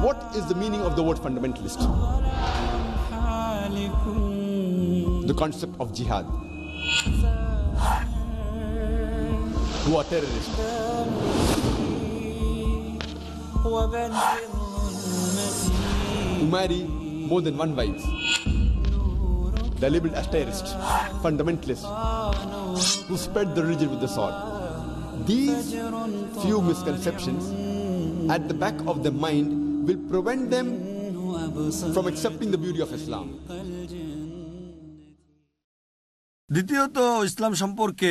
What is the meaning of the word fundamentalist? The concept of jihad. Who are terrorists? Who marry more than one wife. They're labeled as terrorists, fundamentalists, who spread the religion with the sword. These few misconceptions at the back of the mind will prevent them from accepting the beauty of Islam. দ্বিতীয়ত ইসলাম সম্পর্কে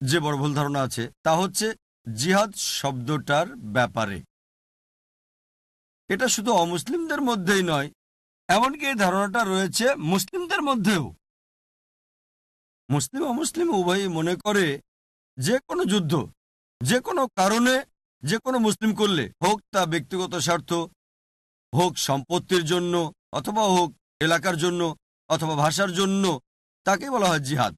যে বড় ভুল ধারণা আছে, তা হচ্ছে জিহাদ শব্দটার ব্যাপারে এটা শুধু অমুসলিমদের মধ্যেই নয়, এমনকি এই ধারণাটা রয়েছে মুসলিমদের মধ্যেও মুসলিম অমুসলিম উভয়ই মনে করে যে কোনো যুদ্ধ, যে কোনো কারণে যে কোনো মুসলিম করলে হোক তা ব্যক্তিগত স্বার্থ, হোক সম্পত্তির জন্য অথবা হোক এলাকার জন্য অথবা ভাষার জন্য তাকে বলা হয় জিহাদ।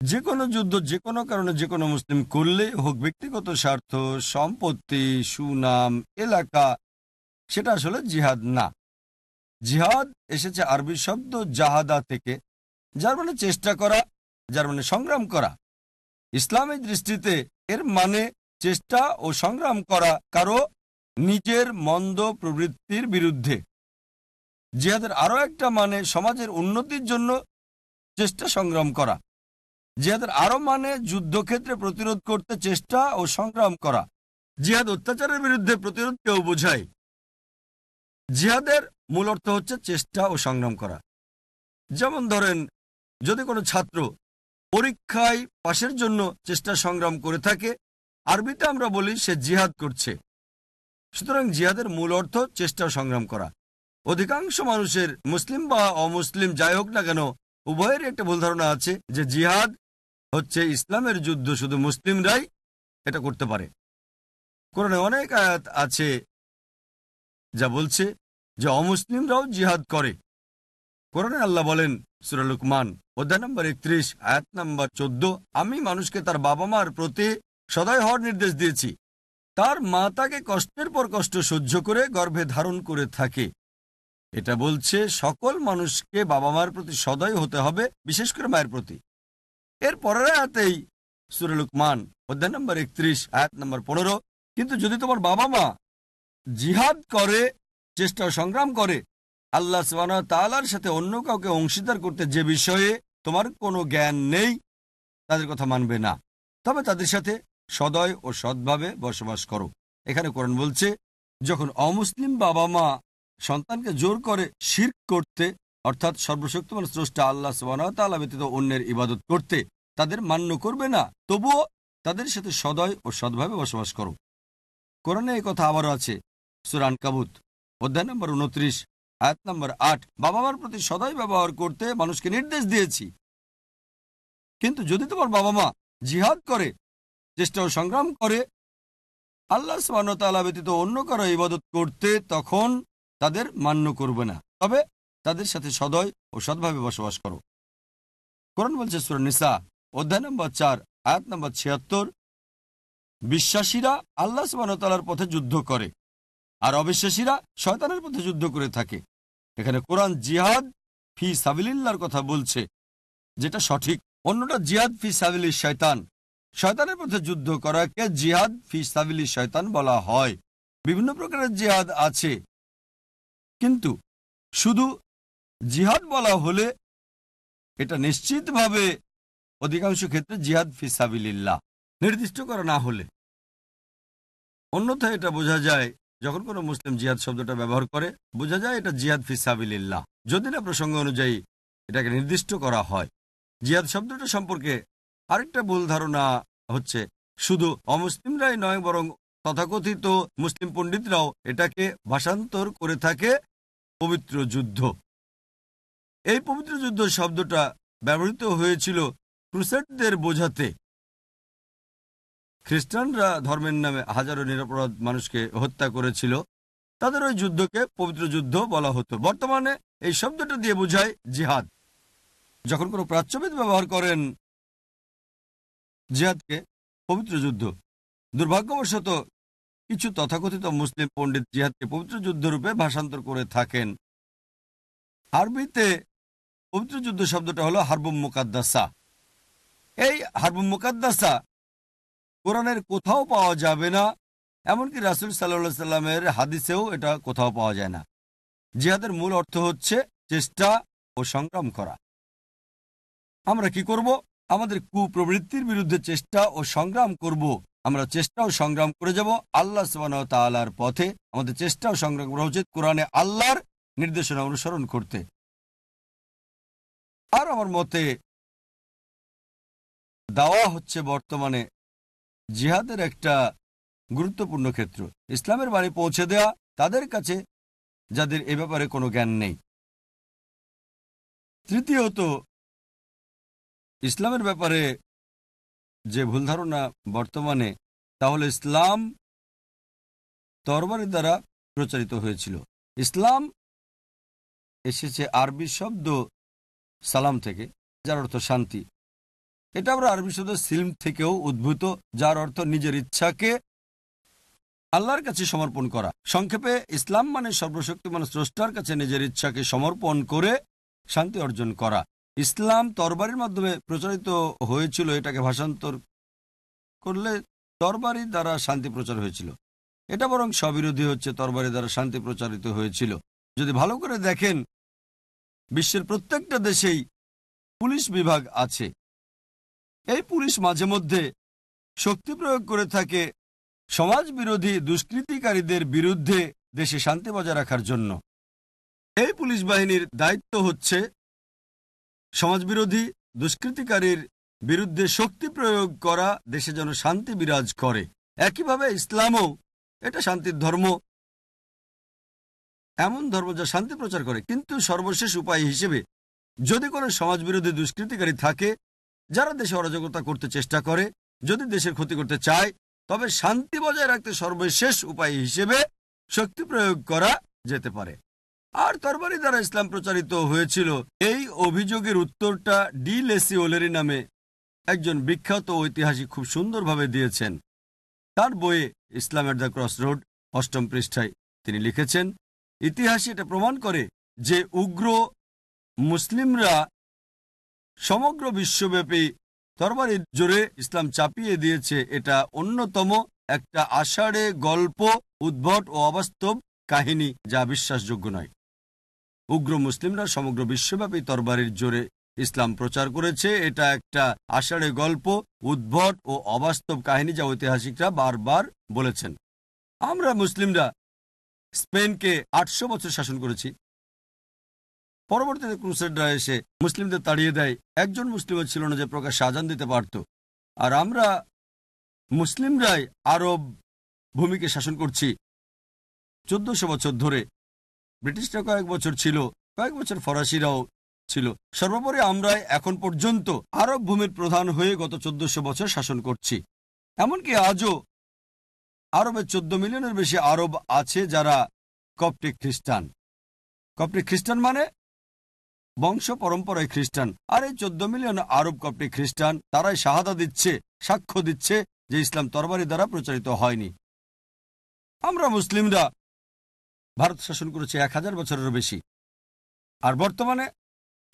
যে কোনো যুদ্ধ যে কোনো কারণে যে কোনো মুসলিম করলে হোক ব্যক্তিগত স্বার্থ, সম্পত্তি, সুনাম, এলাকা, সেটা আসলে জিহাদ না। জিহাদ এসেছে আরবি শব্দ জাহাদা থেকে, যার মানে চেষ্টা করা, যার মানে সংগ্রাম করা। ইসলামের দৃষ্টিতে এর মানে চেষ্টা ও সংগ্রাম করা কারও নিজের মন্দ প্রবৃত্তির বিরুদ্ধে। জিহাদের আরও একটা মানে সমাজের উন্নতির জন্য চেষ্টা সংগ্রাম করা। জিহাদের আরও মানে যুদ্ধক্ষেত্রে প্রতিরোধ করতে চেষ্টা ও সংগ্রাম করা। জিহাদ অত্যাচারের বিরুদ্ধে প্রতিরোধকেও বোঝায়। জিহাদের মূল অর্থ হচ্ছে চেষ্টা ও সংগ্রাম করা। যেমন ধরেন, যদি কোনো ছাত্র পরীক্ষায় পাশের জন্য চেষ্টা সংগ্রাম করে থাকে আরবিতে আমরা বলি সে জিহাদ করছে। সুতরাং জিহাদের মূল অর্থ চেষ্টা সংগ্রাম করা। অধিকাংশ মানুষের মুসলিম বা অমুসলিম যাই হোক না কেন, উভয়েরই একটা ভুল ধারণা আছে যে জিহাদ হচ্ছে ইসলামের যুদ্ধ শুধু মুসলিমরাই এটা করতে পারে। কোরআনে অনেক আয়াত আছে যা বলছে যে অমুসলিমরাও জিহাদ করে। কোরআনে আল্লাহ বলেন সুরালুকমান অধ্যায় নম্বর একত্রিশ, আয়াত নম্বর চোদ্দ, আমি মানুষকে তার বাবা মার প্রতি সদয় হওয়ার নির্দেশ দিয়েছি। তার মা তাকে কষ্টের পর কষ্ট সহ্য করে গর্ভে ধারণ করে থাকে। এটা বলছে, সকল মানুষকে বাবা মার প্রতি সদয় হতে হবে, বিশেষ করে মায়ের প্রতি। এর পরের আয়াতেই সুরেলুকমান অধ্যায় নম্বর একত্রিশ, আয়াত নম্বর পনেরো, কিন্তু যদি তোমার বাবা মা জিহাদ করে, চেষ্টা সংগ্রাম করে, আল্লাহ তালার সাথে অন্য কাউকে অংশীদার করতে যে বিষয়ে তোমার কোনো জ্ঞান নেই, তাদের কথা মানবে না। তবে তাদের সাথে সদয় ও সৎভাবে বসবাস করো। এখানে কোরআন বলছে, যখন অমুসলিম বাবা মা সন্তানকে জোর করে শির করতে, অর্থাৎ সর্বশক্তিমান স্রষ্টা আল্লাহ সুবাহতাল্লাহ ব্যতীত অন্যের ইবাদত করতে, তাদের মান্য করবে না, তবুও তাদের সাথে সদয় ও সৎভাবে বসবাস করো। কোরআনে এই কথা আবারও আছে সুরান কাবুত অধ্যায় নম্বর উনত্রিশ, আয়াত নম্বর আট, বাবা মার প্রতি সদয় ব্যবহার করতে মানুষকে নির্দেশ দিয়েছি। কিন্তু যদি তোমার বাবা মা জিহাদ করে চেষ্টা ও সংগ্রাম করে। আল্লাহ সামান্যতালা ব্যতীত অন্য কারও ইবাদত করতে তখন তাদের মান্য করবে না। তবে তাদের সাথে সদয় ও সৎভাবে বসবাস করো। কোরআন বলছে সুর নিসা, অধ্যায় নম্বর চার, আয়াত নম্বর ছিয়াত্তর। বিশ্বাসীরা আল্লাহ সামান্যতালার পথে যুদ্ধ করে, আর অবিশ্বাসীরা শয়তানের পথে যুদ্ধ করে থাকে। এখানে কোরআন জিহাদ ফি সাবিল্লার কথা বলছে, যেটা সঠিক। অন্যটা জিহাদ ফি সাবিলি শয়তান। শয়তানের পথে যুদ্ধ করাকে জিহাদ ফিসাবিলি শয়তান বলা হয়। বিভিন্ন প্রকারের জিহাদ আছে। কিন্তু শুধু জিহাদ বলা হলে এটা নিশ্চিতভাবে অধিকাংশ ক্ষেত্রে জিহাদ ফিসাবিল্লাহ নির্দিষ্ট করা না হলে। অন্যথায় এটা বোঝা যায়, যখন কোনো মুসলিম জিহাদ শব্দটা ব্যবহার করে, বোঝা যায় এটা জিহাদ ফিসাবিল্লাহ যদি না প্রসঙ্গ অনুযায়ী এটাকে নির্দিষ্ট করা হয়। জিহাদ শব্দটা সম্পর্কে আরেকটা ভুল ধারণা হচ্ছে, শুধু অমুসলিমরাই নয়, বরং তথাকথিত মুসলিম পণ্ডিতরাও এটাকে ভাষান্তর করে থাকে পবিত্র যুদ্ধ। এই পবিত্র যুদ্ধ শব্দটা ব্যবহৃত হয়েছিল ক্রুসেডদের বোঝাতে। খ্রিস্টানরা ধর্মের নামে হাজারো নিরাপরাধ মানুষকে হত্যা করেছিল। তাদের ওই যুদ্ধকে পবিত্র যুদ্ধ বলা হতো। বর্তমানে এই শব্দটা দিয়ে বোঝায় জিহাদ। যখন কোনো প্রাচ্যবিদ ব্যবহার করেন জিহাদকে পবিত্র যুদ্ধ। দুর্ভাগ্যবশত কিছু তথাকথিত মুসলিম পণ্ডিত জিহাদকে পবিত্র যুদ্ধ রূপে ভাষান্তর করে থাকেন। আরবিতে পবিত্র যুদ্ধ শব্দটা হলো হারবুম মুকাদ্দাসা। এই হারবুম মুকাদ্দাসা কোরআনের কোথাও পাওয়া যাবে না, এমনকি রাসুল সাল্লাহ সাল্লামের হাদিসেও এটা কোথাও পাওয়া যায় না। জিহাদের মূল অর্থ হচ্ছে চেষ্টা ও সংগ্রাম করা। আমরা কি করব? আমাদের কুপ্রবৃত্তির বিরুদ্ধে চেষ্টা ও সংগ্রাম করব। আমরা চেষ্টা ও সংগ্রাম করে যাব আল্লাহ সুবাহ তালার পথে। আমাদের চেষ্টা ও সংগ্রাম করা উচিত কোরআনে আল্লাহর নির্দেশনা অনুসরণ করতে। আর আমার মতে দাওয়া হচ্ছে বর্তমানে জিহাদের একটা গুরুত্বপূর্ণ ক্ষেত্র। ইসলামের বাণী পৌঁছে দেয়া তাদের কাছে যাদের এ ব্যাপারে কোনো জ্ঞান নেই। তৃতীয়ত ইসলামের ব্যাপারে যে ভুল ধারণা বর্তমানে তাহলে ইসলাম তরবারের দ্বারা প্রচারিত হয়েছিল। ইসলাম এসেছে আরবি শব্দ সালাম থেকে, যার অর্থ শান্তি। এটা আমরা আরবি শব্দ সিল্ম থেকেও উদ্ভূত, যার অর্থ নিজের ইচ্ছাকে আল্লাহর কাছে সমর্পণ করা। সংক্ষেপে, ইসলাম মানে সর্বশক্তিমান স্রষ্টার কাছে নিজের ইচ্ছাকে সমর্পণ করে শান্তি অর্জন করা। ইসলাম তরবারির মাধ্যমে প্রচারিত হয়েছিল এটাকে ভাষান্তর করলে তরবারি দ্বারা শান্তি প্রচার হয়েছিল। এটা বরং স্ববিরোধী হচ্ছে, তরবারি দ্বারা শান্তি প্রচারিত হয়েছিল। যদি ভালো করে দেখেন, বিশ্বের প্রত্যেকটা দেশেই পুলিশ বিভাগ আছে। এই পুলিশ মাঝে মধ্যে শক্তি প্রয়োগ করে থাকে সমাজ বিরোধী দুষ্কৃতিকারীদের বিরুদ্ধে দেশে শান্তি বজায় রাখার জন্য। এই পুলিশ বাহিনীর দায়িত্ব হচ্ছে সমাজবিরোধী দুষ্কৃতিকারীর বিরুদ্ধে শক্তি প্রয়োগ করা দেশে যেন শান্তি বিরাজ করে। একইভাবে ইসলামও এটা শান্তির ধর্ম। এমন ধর্ম যা শান্তি প্রচার করে। কিন্তু সর্বশেষ উপায় হিসেবে যদি কোনো সমাজবিরোধী দুষ্কৃতিকারী থাকে, যারা দেশে অরাজকতা করতে চেষ্টা করে, যদি দেশের ক্ষতি করতে চায়, তবে শান্তি বজায় রাখতে সর্বশেষ উপায় হিসেবে শক্তি প্রয়োগ করা যেতে পারে। আর তরবারি দ্বারা ইসলাম প্রচারিত হয়েছিল। এই অভিযোগের উত্তরটা ডি লেসি ওলেরি নামে একজন বিখ্যাত ঐতিহাসিক খুব সুন্দরভাবে দিয়েছেন। তার বইয়ে ইসলাম ইসলামের দ্য ক্রস রোড অষ্টম পৃষ্ঠায় তিনি লিখেছেন, ইতিহাসে এটা প্রমাণ করে যে উগ্র মুসলিমরা সমগ্র বিশ্বব্যাপী তরবারির জোরে ইসলাম চাপিয়ে দিয়েছে। এটা অন্যতম একটা আষাঢ়ে গল্প, উদ্ভট ও অবাস্তব কাহিনী যা বিশ্বাসযোগ্য নয়। উগ্র মুসলিমরা সমগ্র বিশ্বব্যাপী তরবারির জোরে ইসলাম প্রচার করেছে। এটা একটা আষাঢ়ে গল্প, উদ্ভট ও অবাস্তব কাহিনী যা ঐতিহাসিকরা বারবার বলেছেন। আমরা মুসলিমরা স্পেনকে আটশো বছর শাসন করেছি। পরবর্তীতে ক্রুসেডরা এসে মুসলিমদের তাড়িয়ে দেয়। একজন মুসলিমও ছিল না যে প্রকাশ আজান দিতে পারত। আর আমরা মুসলিমরাই আরব ভূমিকে শাসন করছি। চোদ্দশো বছর ধরে ব্রিটিশরা কয়েক বছর ছিল, কয়েক বছর ফরাসিরাও ছিল। সর্বোপরি আমরা এখন পর্যন্ত আরব ভূমির প্রধান হয়ে গত চোদ্দশো বছর শাসন করছি। এমনকি আজও আরবে চোদ্দ মিলিয়নের বেশি আরব আছে যারা কপটিক খ্রিস্টান। কপটিক খ্রিস্টান মানে বংশ পরম্পরায় খ্রিস্টান। আর এই চোদ্দ মিলিয়ন আরব কপটিক খ্রিস্টান তারাই শাহাদা দিচ্ছে, সাক্ষ্য দিচ্ছে যে ইসলাম তরবারি দ্বারা প্রচারিত হয়নি। আমরা মুসলিমরা ভারত শাসন করেছে এক হাজার বছরেরও বেশি। আর বর্তমানে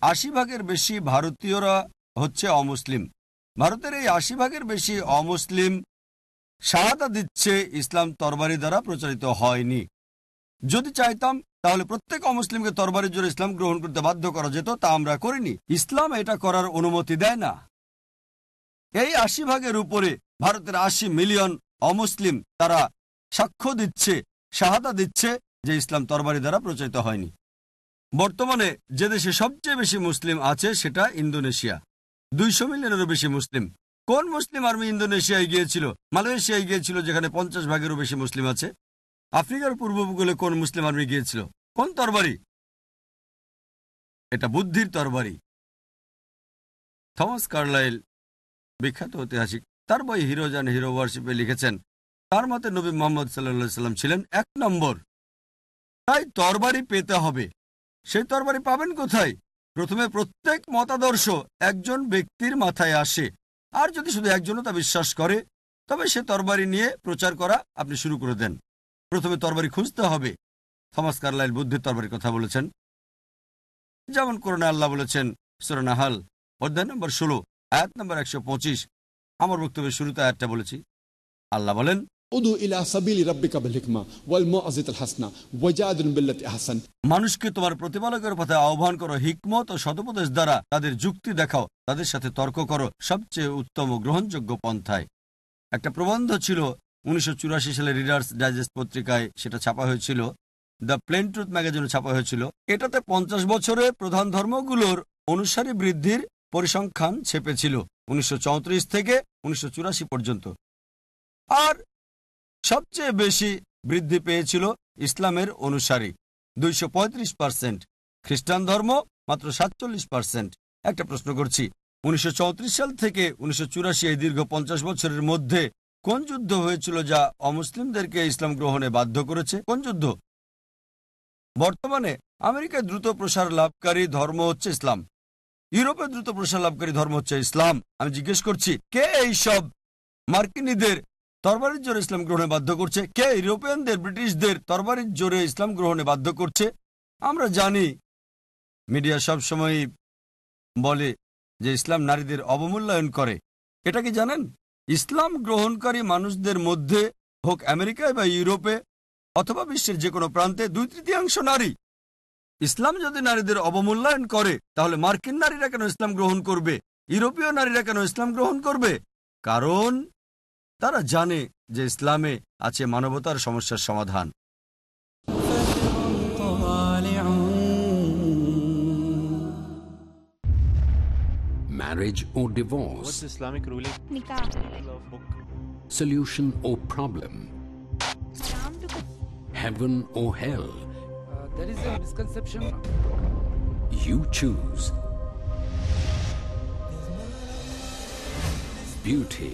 আশি ভাগের বেশি ভারতীয়রা হচ্ছে অমুসলিম। ভারতের এই আশি ভাগের বেশি অমুসলিম শাহাদা দিচ্ছে ইসলাম তরবারি দ্বারা প্রচারিত হয়নি। যদি চাইতাম, তাহলে প্রত্যেক অমুসলিমকে তরবারির জোরে ইসলাম গ্রহণ করতে বাধ্য করা যেত, তা আমরা করিনি। ইসলাম এটা করার অনুমতি দেয় না। এই আশি ভাগের উপরে ভারতের আশি মিলিয়ন অমুসলিম তারা সাক্ষ্য দিচ্ছে শাহাদা দিচ্ছে যে ইসলাম তরবারি দ্বারা প্রচারিত হয়নি। বর্তমানে যে দেশে সবচেয়ে বেশি মুসলিম আছে সেটা ইন্দোনেশিয়া। দুইশো মিলিয়নেরও বেশি মুসলিম। কোন মুসলিম আর্মি ইন্দোনেশিয়ায় গিয়েছিল? মালয়েশিয়ায় গিয়েছিল, যেখানে পঞ্চাশ ভাগেরও বেশি মুসলিম আছে। আফ্রিকার পূর্ব উপকূলে কোন মুসলিম আর্মি গিয়েছিল? কোন তরবারি? এটা বুদ্ধির তরবারি। থমাস কার্লাইল, বিখ্যাত ঐতিহাসিক, তার বই হিরোজ অ্যান্ড হিরো ওয়ার্শিপে লিখেছেন, তার মতে নবী মোহাম্মদ সাল্লা সাল্লাম ছিলেন এক নম্বর। তাই তরবারি পেতে হবে। সেই তরবারি পাবেন কোথায়? প্রথমে প্রত্যেক মতাদর্শ একজন ব্যক্তির মাথায় আসে। আর যদি শুধু একজনও তা বিশ্বাস করে, তবে সে তরবারি নিয়ে প্রচার করা আপনি শুরু করে দেন। প্রথমে তরবারি খুঁজতে হবে। থমাস কার্লাইল বুদ্ধির তরবারির কথা বলেছেন। যেমন করোনা আল্লাহ বলেছেন সুরানাহাল অধ্যায় নম্বর ষোলো, আয়াত নম্বর একশো পঁচিশ। আমার বক্তব্যের শুরুতে আয়াতটা বলেছি। আল্লাহ বলেন মানুষকে তোমার প্রতিপালকের পথে আহ্বান করো, হিকমত ও সদুপদেশ দ্বারা তাদের যুক্তি দেখাও, তাদের সাথে তর্ক করো, সবচেয়ে উত্তম ও গ্রহণযোগ্য পন্থায়। একটা প্রবন্ধ ছিল উনিশশো চুরাশি সালে রিডার্স ডাইজেস্ট পত্রিকায়, সেটা ছাপা হয়েছিল। দ্য প্লেন ট্রুথ ম্যাগাজিনে ছাপা হয়েছিল। এটাতে পঞ্চাশ বছরে প্রধান ধর্মগুলোর অনুসারী বৃদ্ধির পরিসংখ্যান ছেপেছিল উনিশশো চৌত্রিশ থেকে উনিশশো চুরাশি পর্যন্ত। আর সবচেয়ে বেশি বৃদ্ধি পেয়েছিল ইসলামের অনুসারী। দুইশো খ্রিস্টান ধর্ম, মাত্র সাতচল্লিশ পার্সেন্ট। একটা প্রশ্ন করছি, উনিশশো চৌত্রিশ সাল থেকে উনিশশো চুরাশি এই দীর্ঘ পঞ্চাশ বছরের মধ্যে কোন যুদ্ধ হয়েছিল যা অমুসলিমদেরকে ইসলাম গ্রহণে বাধ্য করেছে? কোন যুদ্ধ? বর্তমানে আমেরিকায় দ্রুত প্রসার লাভকারী ধর্ম হচ্ছে ইসলাম। ইউরোপে দ্রুত প্রসার লাভকারী ধর্ম হচ্ছে ইসলাম। আমি জিজ্ঞেস করছি, কে এই সব মার্কিনীদের তরবারির জোরে ইসলাম গ্রহণে বাধ্য করছে। কে? ইউরোপিয়ানদের, ব্রিটিশদের তরবারির জোরে ইসলাম গ্রহণে বাধ্য করছে। আমরা জানি, মিডিয়া সব সময় বলে যে ইসলাম নারীদের অবমূল্যায়ন করে। এটা কি জানেন? ইসলাম গ্রহণকারী মানুষদের মধ্যে হোক আমেরিকায় বা ইউরোপে অথবা বিশ্বের যে কোনো প্রান্তে দুই তৃতীয়াংশ নারী। ইসলাম যদি নারীদের অবমূল্যায়ন করে, তাহলে মার্কিন নারীরা কেন ইসলাম গ্রহণ করবে? ইউরোপীয় নারীরা কেন ইসলাম গ্রহণ করবে? কারণ তারা জানে যে ইসলামে আছে মানবতার সমস্যার সমাধান Marriage or What's Islamic ruling? nikah solution or problem, heaven or hell. Uh, there is a misconception. You choose. Beauty,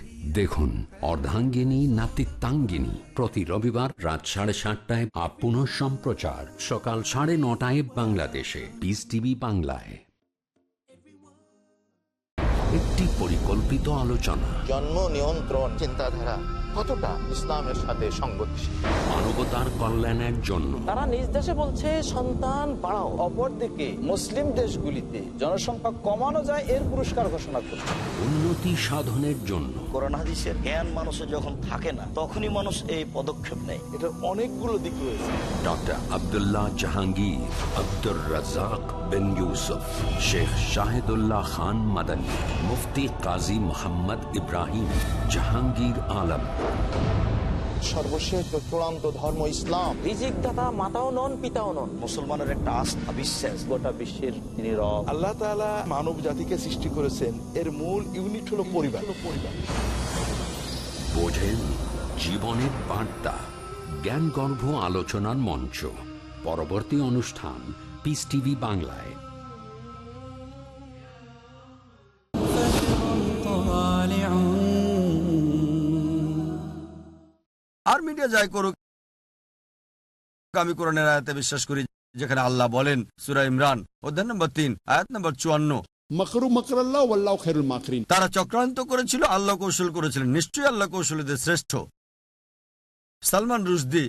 দেখুন, অর্ধাঙ্গিনী, নাতিত্বাঙ্গিনী। প্রতি রবিবার রাত সাড়ে সাতটায় আপন সম্প্রচার। সকাল সাড়ে নটায় বাংলাদেশে। পিস টিভি বাংলায়। একটি পরিকল্পিত আলোচনা। জন্ম নিয়ন্ত্রণ চিন্তাধারা কতটা ইসলামের সাথে সঙ্গতিশীল মানবতার কল্যাণের জন্য। তারা নিজ দেশে বলছে সন্তান বাড়াও অপরদিকে মুসলিম দেশগুলিতে জনসংখ্যা কমানো যায় এর পুরস্কার ঘোষণা করছে। উন্নতি সাধনের জন্য। হাদিসের জ্ঞান মানুষের যখন থাকে না তখনই মানুষ এই পদক্ষেপ নেয়। এটার অনেকগুলো দিক রয়েছে। ডক্টর আব্দুল্লাহ জাহাঙ্গীর আব্দুর রাজাক বিন ইউসুফ শেখ শাহিদুল্লাহ খান মাদানী মুফতি কাজী মোহাম্মদ ইব্রাহিম জাহাঙ্গীর আলম। সর্বশেষ চূড়ান্ত ধর্ম ইসলাম। রিজিক দাতা মাতাও নন পিতাও নন। মুসলমানের একটা আস্থা বিশ্বাস। গোটা বিশ্বের তিনি রব। আল্লাহ তাআলা মানব জাতিকে সৃষ্টি করেছেন। এর মূল ইউনিট হলো পরিবার পরিবার। বোঝেন জীবনের বার্তা জ্ঞানগর্ভ আলোচনার মঞ্চ। পরবর্তী অনুষ্ঠান পিস টিভি বাংলায়। যে যাই করুক আমি কোরআনের আয়াতে বিশ্বাস করি যেখানে আল্লাহ বলেন সুরা ইমরান অধ্যায় নম্বর তিন আয়াত নম্বর চুয়ান্ন। তারা চক্রান্ত করেছিল আল্লাহ কৌশল করেছিলেন। নিশ্চয়ই আল্লাহ কৌশলীদের শ্রেষ্ঠ। সালমান রুশদি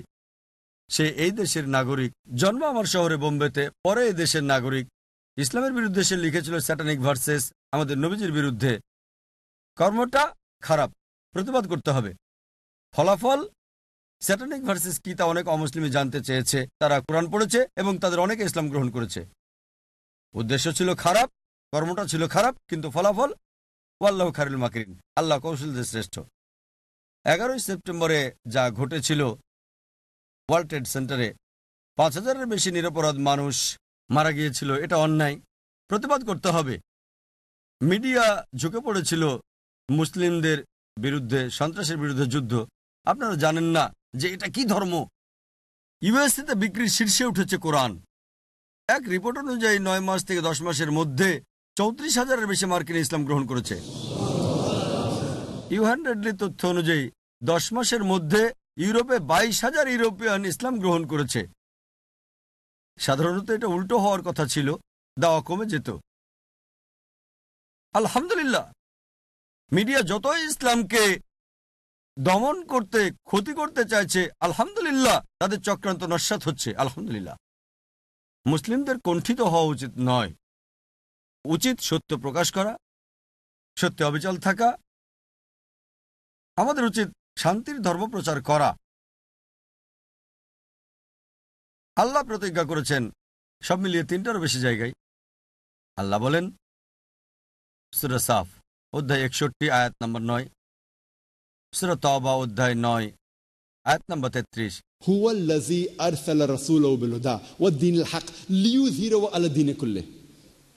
সে এই দেশের নাগরিক জন্ম আমার শহরে বোম্বেতে পরে এই দেশের নাগরিক। ইসলামের বিরুদ্ধে সে লিখেছিল স্যাটানিক ভার্সেস আমাদের নবীজির বিরুদ্ধে। কর্মটা খারাপ প্রতিবাদ করতে হবে। ফলাফল স্যাটানিক ভার্সেস কি তা অনেক অমুসলিমই জানতে চেয়েছে, তারা কোরআন পড়েছে এবং তাদের অনেকে ইসলাম গ্রহণ করেছে। উদ্দেশ্য ছিল খারাপ, কর্মটা ছিল খারাপ, কিন্তু ফলাফল ওয়াল্লাহ খারুল মাকরিন, আল্লাহ কৌশলদের শ্রেষ্ঠ। এগারোই সেপ্টেম্বরে যা ঘটেছিল ওয়ার্ল্ড ট্রেড সেন্টারে পাঁচ হাজারের বেশি নিরপরাধ মানুষ মারা গিয়েছিল, এটা অন্যায়। প্রতিবাদ করতে হবে। মিডিয়া ঝুঁকে পড়েছিল মুসলিমদের বিরুদ্ধে, সন্ত্রাসের বিরুদ্ধে যুদ্ধ। আপনারা জানেন না যে এটা কি ধর্ম? ইউএসএতে বিক্রির শীর্ষে উঠেছে কোরআন। এক রিপোর্ট অনুযায়ী নয় মাস থেকে দশ মাসের মধ্যে চৌত্রিশ হাজারের বেশি মার্কিন ইসলাম গ্রহণ করেছে। ইউ হান্ড্রেডলি তথ্য অনুযায়ী দশ মাসের মধ্যে ইউরোপে বাইশ হাজার ইউরোপিয়ান ইসলাম গ্রহণ করেছে। সাধারণত এটা উল্টো হওয়ার কথা ছিল, দাওয়া কমে যেত। আলহামদুলিল্লাহ, মিডিয়া যতই ইসলামকে দমন করতে, ক্ষতি করতে চাইছে, আলহামদুলিল্লাহ, তাদের চক্রান্ত নস্বাত হচ্ছে, আলহামদুলিল্লাহ। মুসলিমদের কণ্ঠিত হওয়া উচিত নয়। উচিত সত্য প্রকাশ করা, সত্যে অবিচল থাকা, আমাদের উচিত শান্তির ধর্ম প্রচার করা। আল্লাহ প্রতিজ্ঞা করেছেন, সব মিলিয়ে তিনটারও বেশি জায়গায়। আল্লাহ বলেন, সুরা সাফ, অধ্যায় একষট্টি, আয়াত নম্বর নয়। সুরা তবা অধ্যায় নয় আয়াত নম্বর তেত্রিশ هو الذي أرسل رسوله بالهدى والدين الحق ليظهره على الدين كله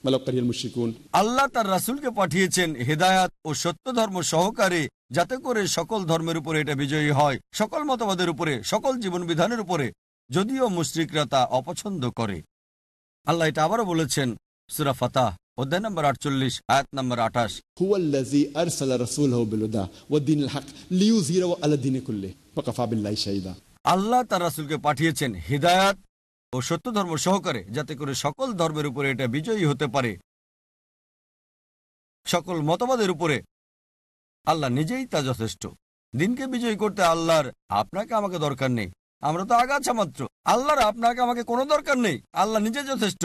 ولو كره المشركون আল্লাহ তার রাসূলকে পাঠিয়েছেন হেদায়াত ও সত্য ধর্ম সহকারে যাতে করে সকল ধর্মের উপরে এটা বিজয়ী হয় সকল মতবাদের উপরে সকল জীবন বিধানের উপরে যদিও মুশরিকরা তা অপছন্দ করে আল্লাহ এটা আবারও বলেছেন সুরা ফাতাহ অধ্যায় নম্বর আটচল্লিশ আয়াত নম্বর আঠাশ। হুয়াল্লাজি আরসালা রাসূল বিলুদা ওয়াদ্দিন হক লিউ জিরো আলাদ্দিনে কুল্লে ফাকাফাবিল্লাহি শাহিদা। আল্লাহ তার রাসূলকে পাঠিয়েছেন হিদায়াত ও সত্য ধর্ম সহকারে যাতে করে সকল ধর্মের উপরে এটা বিজয়ী হতে পারে। সকল মতবাদের উপরে আল্লাহ নিজেই তা যথেষ্ট। দিনকে বিজয়ী করতে আল্লাহর আপনাকে আমাকে দরকার নেই। আমরা তো আগাছা মাত্র। আল্লাহর আপনাকে আমাকে কোনো দরকার নেই। আল্লাহ নিজে যথেষ্ট।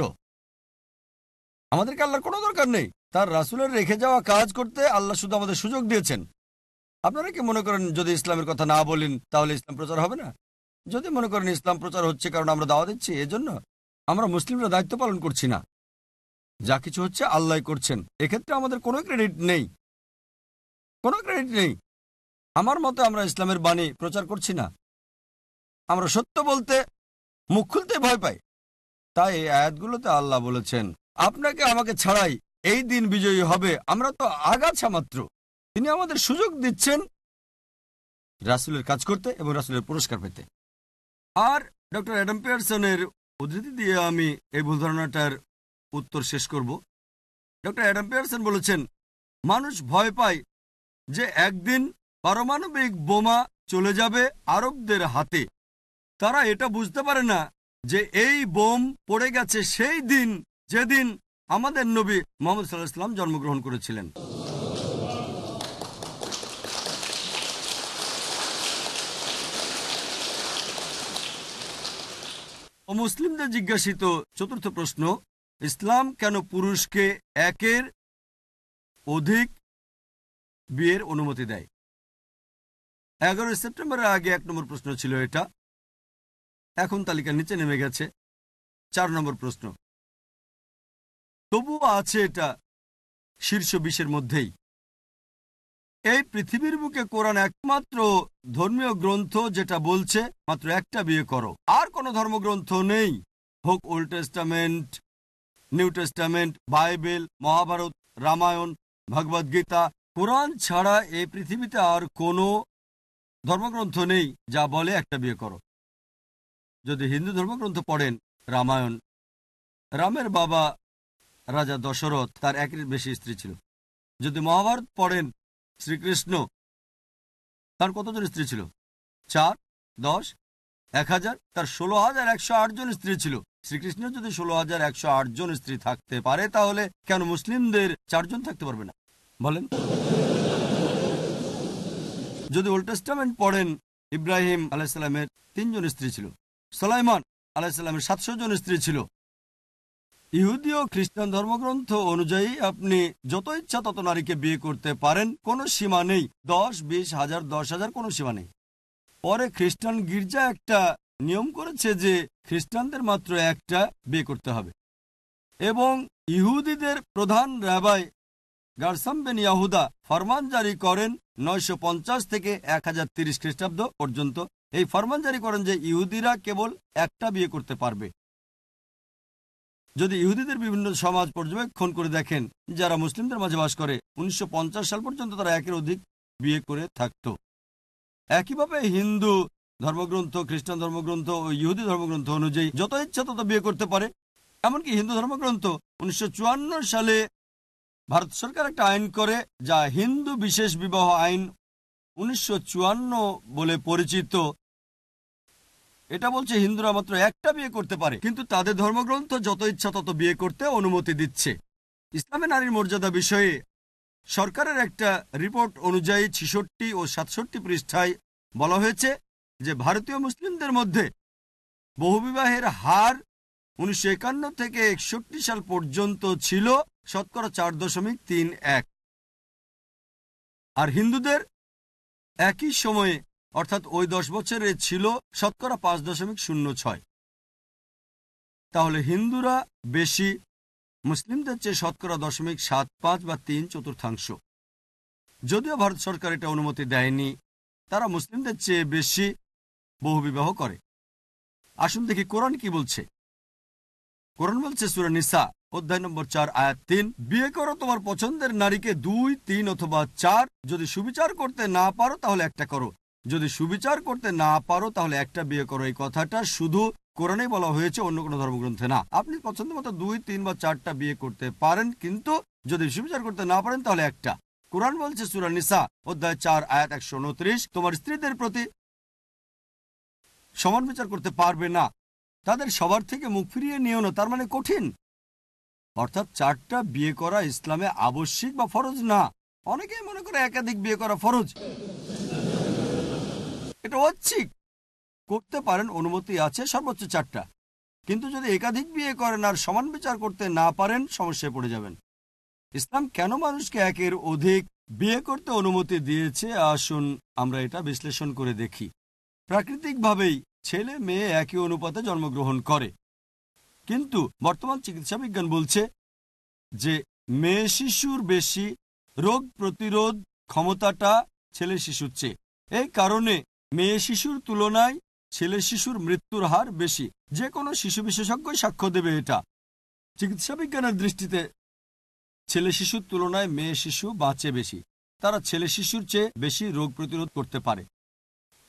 আমাদেরকে আল্লাহর কোনো দরকার নেই। তার রাসুলের রেখে যাওয়া কাজ করতে আল্লাহ শুধু আমাদের সুযোগ দিয়েছেন। আপনারা কি মনে করেন, যদি ইসলামের কথা না বলেন, তাহলে ইসলাম প্রচার হবে না? যদি মনে করেন ইসলাম প্রচার হচ্ছে কারণ আমরা দাওয়া দিচ্ছি, এজন্য আমরা মুসলিমরা দায়িত্ব পালন করছি না। যা কিছু হচ্ছে আল্লাহ করছেন। এক্ষেত্রে আমাদের কোনো ক্রেডিট নেই। কোনো ক্রেডিট নেই। আমার মতে আমরা ইসলামের বাণী প্রচার করছি না। আমরা সত্য বলতে, মুখ খুলতে ভয় পাই। তাই এই আয়াতগুলোতে আল্লাহ বলেছেন আপনাকে আমাকে ছাড়াই এই দিন বিজয়ী হবে। আমরা তো আগাছা মাত্র। তিনি আমাদের সুযোগ দিচ্ছেন রাসুলের কাজ করতে এবং রাসুলের পুরস্কার পেতে। আর ডক্টর অ্যাডাম পিয়ারসনের উদ্ধৃতি দিয়ে আমি এই ভুল ধারণাটার উত্তর শেষ করব। ডক্টর অ্যাডাম পিয়ারসন বলেছেন, মানুষ ভয় পায় যে একদিন পারমাণবিক বোমা চলে যাবে আরবদের হাতে। তারা এটা বুঝতে পারে না যে এই বোম পড়ে গেছে সেই দিন যেদিন আমাদের নবী মোহাম্মদ সাল্লাহ ইসলাম জন্মগ্রহণ করেছিলেন। মুসলিমদের জিজ্ঞাসিত চতুর্থ প্রশ্ন, ইসলাম কেন পুরুষকে একের অধিক বিয়ের অনুমতি দেয়? এগারোই সেপ্টেম্বরের আগে এক নম্বর প্রশ্ন ছিল এটা। এখন তালিকা নিচে নেমে গেছে। চার নম্বর প্রশ্ন তবুও আছে এটা শীর্ষ বিশের মধ্যেই। এই পৃথিবীর বুকে কোরআন একমাত্র ধর্মীয় গ্রন্থ যেটা বলছে, মাত্র একটা বিয়ে করো। আর কোনো ধর্মগ্রন্থ নেই। হোক old testament, new testament, Bible, Mahabharata, Ramayana Bhagavad Gita. Quran ছাড়া এই পৃথিবীতে আর কোনো ধর্মগ্রন্থ নেই যা বলে একটা বিয়ে করো। যদি হিন্দু ধর্মগ্রন্থ পড়েন, রামায়ণ, রামের বাবা রাজা দশরথ তার একের বেশি স্ত্রী ছিল। যদি মহাভারত পড়েন শ্রীকৃষ্ণ, তার কতজন স্ত্রী ছিল? চার, দশ, এক হাজার, তার ষোলো হাজার একশো জন স্ত্রী ছিল। শ্রীকৃষ্ণ যদি ষোলো হাজার একশো জন স্ত্রী থাকতে পারে, তাহলে কেন মুসলিমদের চারজন থাকতে পারবে না? বলেন। যদি ওল্ড টেস্টামেন্ট পড়েন, ইব্রাহিম আলাইসাল্লামের তিনজন স্ত্রী ছিল। সালাইমান আলাহিসাল্লামের সাতশো জন স্ত্রী ছিল। ইহুদি ও খ্রিস্টান ধর্মগ্রন্থ অনুযায়ী আপনি যত ইচ্ছা তত নারীকে বিয়ে করতে পারেন, কোনো সীমা নেই। দশ, বিশ, হাজার, দশ হাজার কোনো সীমা নেই। পরে খ্রিস্টান গির্জা একটা নিয়ম করেছে যে খ্রিস্টানদের মাত্র একটা বিয়ে করতে হবে। এবং ইহুদিদের প্রধান র্যাবাই গারসাম বেন ইয়াহুদা ফরমান জারি করেন নয়শো পঞ্চাশ থেকে এক খ্রিস্টাব্দ পর্যন্ত। এই ফরমান জারি করেন যে ইহুদিরা কেবল একটা বিয়ে করতে পারবে। যদি ইহুদিদের বিভিন্ন সমাজ পর্যবেক্ষণ করে দেখেন, যারা মুসলিমদের মাঝে বাস করে, উনিশশো পঞ্চাশ সাল পর্যন্ত তারা একের অধিক বিয়ে করে থাকত। একইভাবে হিন্দু ধর্মগ্রন্থ, খ্রিস্টান ধর্মগ্রন্থ ও ইহুদি ধর্মগ্রন্থ অনুযায়ী যত ইচ্ছা তত বিয়ে করতে পারে। এমনকি হিন্দু ধর্মগ্রন্থ উনিশশো চুয়ান্ন সালে ভারত সরকার একটা আইন করে, যা হিন্দু বিশেষ বিবাহ আইন উনিশশো চুয়ান্ন বলে পরিচিত। এটা বলছে হিন্দুরা মাত্র একটা বিয়ে করতে পারে, কিন্তু তাদের ধর্মগ্রন্থ যত ইচ্ছা তত বিয়ে করতে অনুমতি দিচ্ছে। ইসলামে নারীর মর্যাদা বিষয়ে সরকারের একটা রিপোর্ট অনুযায়ী ছিষট্টি ও সাতষট্টি পৃষ্ঠায় বলা হয়েছে যে ভারতীয় মুসলিমদের মধ্যে বহুবিবাহের হার উনিশশো একান্ন থেকে একষট্টি সাল পর্যন্ত ছিল শতকরা চার দশমিক তিন এক। আর হিন্দুদের একই সময়ে অর্থাৎ ওই দশ বছরে ছিল শতকরা পাঁচ দশমিক শূন্য ছয়। তাহলে হিন্দুরা বেশি, মুসলিমদের চেয়ে শতকরা দশমিক সাত পাঁচ বা তিন চতুর্থাংশ। যদিও ভারত সরকার এটা অনুমতি দেয়নি, তারা মুসলিমদের চেয়ে বেশি বহুবিবাহ করে। আসুন দেখি কোরআন কি বলছে। কোরআন বলছে নিসা, অধ্যায় নম্বর চার, আয়াত তিন, বিয়ে করো তোমার পছন্দের নারীকে দুই, তিন অথবা চার, যদি সুবিচার করতে না পারো তাহলে একটা করো। যদি সুবিচার করতে না পারো, তাহলে একটা বিয়ে করো। এই কথাটা শুধু কোরআনে বলা হয়েছে, অন্য কোনো ধর্মগ্রন্থে না। আপনি পছন্দ মতো দুই, তিন বা চারটা বিয়ে করতে পারেন, কিন্তু যদি সুবিচার করতে না পারেন, তাহলে একটা। কোরআন বলছে, সুরা নিসা, অধ্যায় চার, আয়াত একশো উনত্রিশ, তোমার স্ত্রীদের প্রতি সমান বিচার করতে পারবে না। তাদের সবার থেকে মুখ ফিরিয়ে নিও না, তার মানে কঠিন। অর্থাৎ চারটা বিয়ে করা ইসলামে আবশ্যিক বা ফরজ না। অনেকেই মনে করে একাধিক বিয়ে করা ফরজ। এটা ঐচ্ছিক। করতে পারেন অনুমতি আছে সর্বোচ্চ চারটা। কিন্তু যদি একাধিক বিয়ে করেন আর সমান বিচার করতে না পারেন, সমস্যায় পড়ে যাবেন। ইসলাম কেন মানুষকে একের অধিক বিয়ে করতে অনুমতি দিয়েছে? আসুন আমরা এটা বিশ্লেষণ করে দেখি। প্রাকৃতিকভাবেই ছেলে মেয়ে একই অনুপাতে জন্মগ্রহণ করে। কিন্তু বর্তমান চিকিৎসা বিজ্ঞান বলছে যে মেয়ে শিশুর বেশি রোগ প্রতিরোধ ক্ষমতাটা ছেলে শিশুর চেয়ে। এই কারণে মেয়ে শিশুর তুলনায় ছেলে শিশুর মৃত্যুর হার বেশি। যে কোনো শিশু বিশেষজ্ঞই সাক্ষ্য দেবে এটা। চিকিৎসা বিজ্ঞানের দৃষ্টিতে ছেলে শিশুর তুলনায় মেয়ে শিশু বাঁচে বেশি। তারা ছেলে শিশুর চেয়ে বেশি রোগ প্রতিরোধ করতে পারে।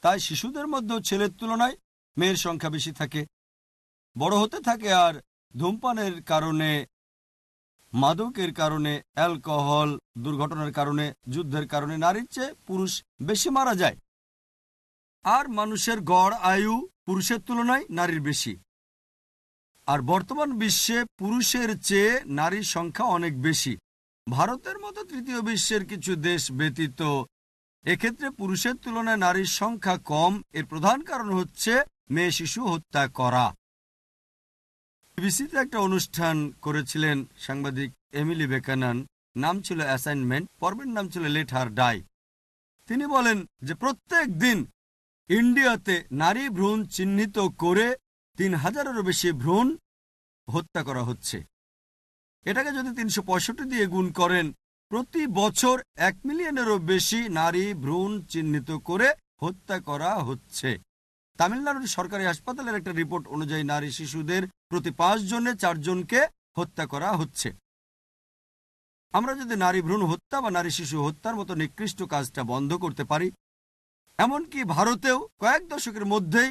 তাই শিশুদের মধ্যেও ছেলের তুলনায় মেয়ের সংখ্যা বেশি থাকে। বড় হতে থাকে আর ধূমপানের কারণে, মাদকের কারণে, অ্যালকোহল দুর্ঘটনার কারণে, যুদ্ধের কারণে নারীর চেয়ে পুরুষ বেশি মারা যায়। আর মানুষের গড়, আয়ু পুরুষের তুলনায় নারীর বেশি। আর বর্তমান বিশ্বে পুরুষের চেয়ে নারীর সংখ্যা অনেক বেশি। ভারতের মতো তৃতীয় বিশ্বের কিছু দেশ ব্যতীত, এক্ষেত্রে পুরুষের তুলনায় নারীর সংখ্যা কম। এর প্রধান কারণ হচ্ছে মেয়ে শিশু হত্যা করা। বিবিসিতে একটা অনুষ্ঠান করেছিলেন সাংবাদিক এমিলি বেকানান। নাম ছিল অ্যাসাইনমেন্ট, পর্বের নাম ছিল লেট হার ডাই। তিনি বলেন যে প্রত্যেক দিন ইন্ডিয়াতে নারী ভ্রূণ চিহ্নিত করে তিন হাজারেরও বেশি ভ্রূণ হত্যা করা হচ্ছে। এটাকে যদি তিনশো পঁয়ষট্টি দিয়ে গুণ করেন, প্রতি বছর এক মিলিয়নেরও বেশি নারী ভ্রূণ চিহ্নিত করে হত্যা করা হচ্ছে। তামিলনাড়ুর সরকারি হাসপাতালের একটা রিপোর্ট অনুযায়ী নারী শিশুদের প্রতি পাঁচ জনে চারজনকে হত্যা করা হচ্ছে। আমরা যদি নারী ভ্রূণ হত্যা বা নারী শিশু হত্যার মতো নিকৃষ্ট কাজটা বন্ধ করতে পারি এমনকি ভারতেও কয়েক দশকের মধ্যেই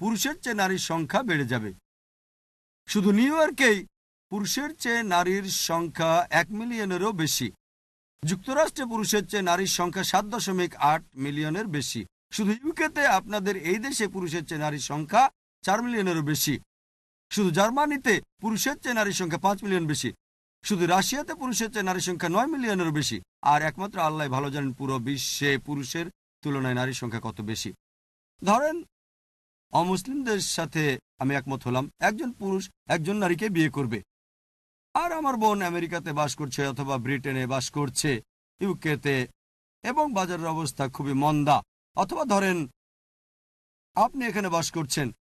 পুরুষের চেয়ে নারীর সংখ্যা বেড়ে যাবে। শুধু নিউ ইয়র্কেই পুরুষের চেয়ে নারীর সংখ্যা এক মিলিয়নেরও বেশি। যুক্তরাষ্ট্রে পুরুষের চেয়ে নারীর সংখ্যা সাত দশমিক আট মিলিয়নের বেশি। শুধু ইউকেতে আপনাদের এই দেশে পুরুষের চেয়ে নারীর সংখ্যা চার মিলিয়নেরও বেশি। শুধু জার্মানিতে পুরুষের চেয়ে নারীর সংখ্যা পাঁচ মিলিয়ন বেশি। শুধু রাশিয়াতে পুরুষের চেয়ে নারীর সংখ্যা নয় মিলিয়নেরও বেশি। আর একমাত্র আল্লাহ ভালো জানেন পুরো বিশ্বে পুরুষের তুলনায় নারীর সংখ্যা কত বেশি? ধরেন, অমুসলিমদের সাথে আমি একমত হলাম, একজন পুরুষ একজন নারীকে বিয়ে করবে। আর আমার বোন আমেরিকাতে বাস করছে অথবা ব্রিটেনে বাস করছে, ইউকেতে, এবং বাজারের অবস্থা খুবই মন্দা। অথবা ধরেন, আপনি এখানে বাস করছেন।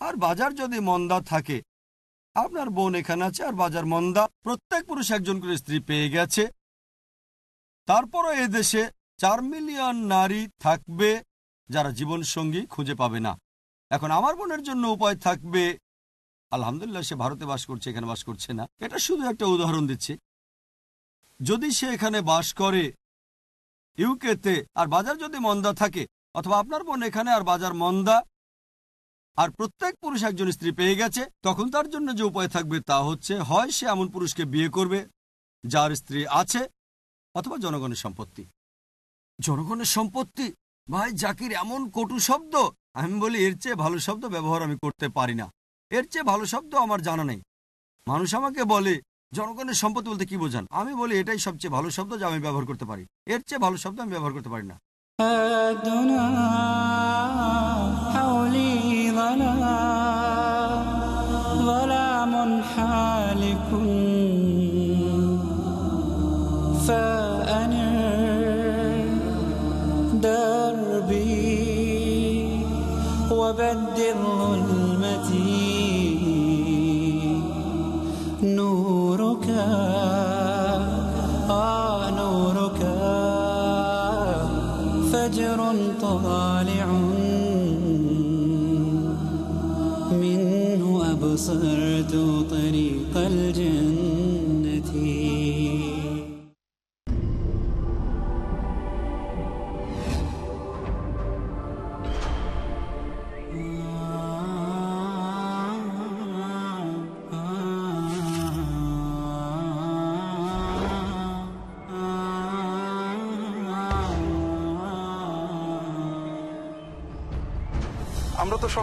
আর বাজার যদি মন্দা থাকে, আপনার বোন এখানে আছে আর বাজার মন্দা। প্রত্যেক পুরুষ একজন করে স্ত্রী পেয়ে গেছে। তারপরও এ দেশে চার মিলিয়ন নারী থাকবে যারা জীবন সঙ্গী খুঁজে পাবে না। এখন আমার বোনের জন্য উপায় থাকবে, আলহামদুলিল্লাহ সে ভারতে বাস করছে, এখানে বাস করছে না। এটা শুধু একটা উদাহরণ দিচ্ছি। যদি সে এখানে বাস করে, ইউকেতে আর বাজার যদি মন্দা থাকে, অথবা আপনার বোন এখানে আর বাজার মন্দা, আর প্রত্যেক পুরুষ একজন স্ত্রী পেয়ে গেছে, তখন তার জন্য যে উপায় থাকবে তা হচ্ছে, হয় সে এমন পুরুষকে বিয়ে করবে, যার স্ত্রী আছে, অথবা জনগণের সম্পত্তি। জনগণের সম্পত্তি ভাই জাকির এমন কটু শব্দ আমি বলি এর চেয়ে ভালো শব্দ ব্যবহার আমি করতে পারি না এর চেয়ে ভালো শব্দ আমার জানা নেই মানুষ আমাকে বলে জনগণের সম্পত্তি বলতে কি বোঝান আমি বলি এটাই সবচেয়ে ভালো শব্দ যা আমি ব্যবহার করতে পারি এর চেয়ে ভালো শব্দ আমি ব্যবহার করতে পারি না الدنا حولي ظلام وبدل ظلمتي. نورك آه نورك. فجر طالع منه أبصرت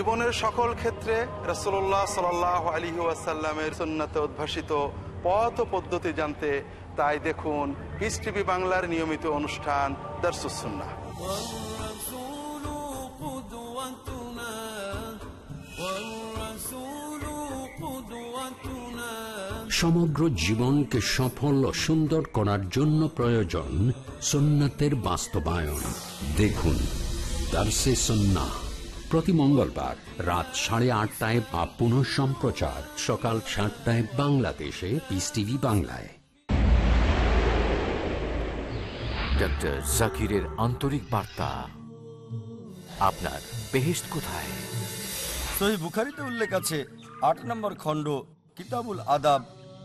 জীবনের সকল ক্ষেত্রে রসোল্লাহ সাল আলী ওয়াসাল্লামের সন্ন্যতে উদ্ভাসিত পথ পদ্ধতি জানতে তাই দেখুন পিস টিভি বাংলার নিয়মিত অনুষ্ঠান দর্শাহ সমগ্র জীবনকে সফল ও সুন্দর করার জন্য প্রয়োজন সোনাতের বাস্তবায়ন। দেখুন দার্সে সন্না প্রতি মঙ্গলবার রাত সাড়ে আটটায় বা পুনঃ সম্প্রচার সকাল সাতটায় বাংলাদেশে পিস টিভি বাংলায়। ডক্টর জাকিরের আন্তরিক বার্তা। আপনার বেহেস্ট কোথায়? সহি বুখারিতে উল্লেখ আছে আট নম্বর খণ্ড কিতাবুল আদাব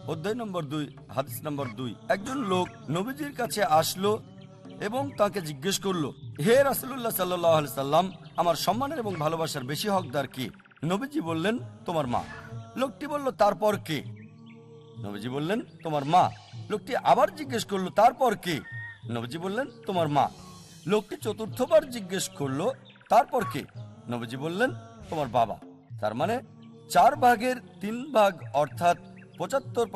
অধ্যায় নম্বর দুই হাদিস নম্বর দুই। একজন লোক নবীজির কাছে আসলো এবং তাকে জিজ্ঞেস করল হে রাসুল্লাহ সাল্লাহ সাল্লাম আমার সম্মানের এবং ভালোবাসার বেশি হকদার কি? নবীজি বললেন, তোমার মা। লোকটি বলল, তারপর কে? নবীজি বললেন, তোমার মা। লোকটি আবার জিজ্ঞেস করল, তারপর কে? নবীজি বললেন, তোমার মা। লোকটি চতুর্থবার জিজ্ঞেস করল, তারপর কে? নবীজি বললেন, তোমার বাবা। তার মানে চার ভাগের তিন ভাগ অর্থাৎ পঁচাত্তর